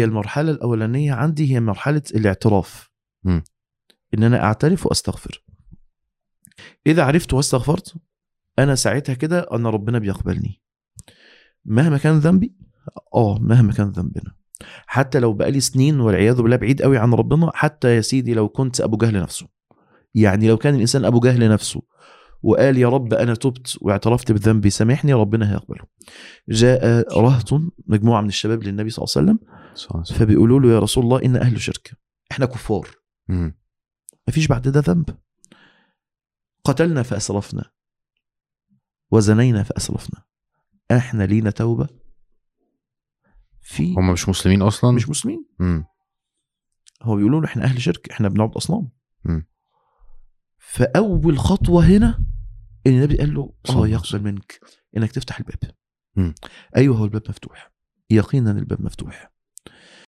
هي المرحلة الأولانية عندي هي مرحلة الاعتراف. مم. ان أنا أعترف وأستغفر. إذا عرفت واستغفرت أنا ساعتها كده أن ربنا بيقبلني. مهما كان ذنبي آه مهما كان ذنبنا. حتى لو بقالي سنين والعياذ بالله بعيد قوي عن ربنا حتى يا سيدي لو كنت أبو جهل نفسه. يعني لو كان الإنسان أبو جهل نفسه وقال يا رب أنا تبت واعترفت بذنبي سامحني ربنا هيقبله. جاء رهط مجموعة من الشباب للنبي صلى الله عليه وسلم فبيقولوا له يا رسول الله إن أهل شرك. إحنا كفار. مم. مفيش بعد ده ذنب. قتلنا فأسرفنا. وزنينا فأسرفنا. إحنا لينا توبة. في هم مش مسلمين أصلا؟ مش مسلمين. مم. هو بيقولوا له إحنا أهل شرك. إحنا بنعبد أصنام. فأول خطوة هنا إن النبي قال له آه يقبل منك إنك تفتح الباب. مم. أيوه هو الباب مفتوح. يقينا الباب مفتوح.